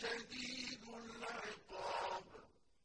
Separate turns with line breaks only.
شديد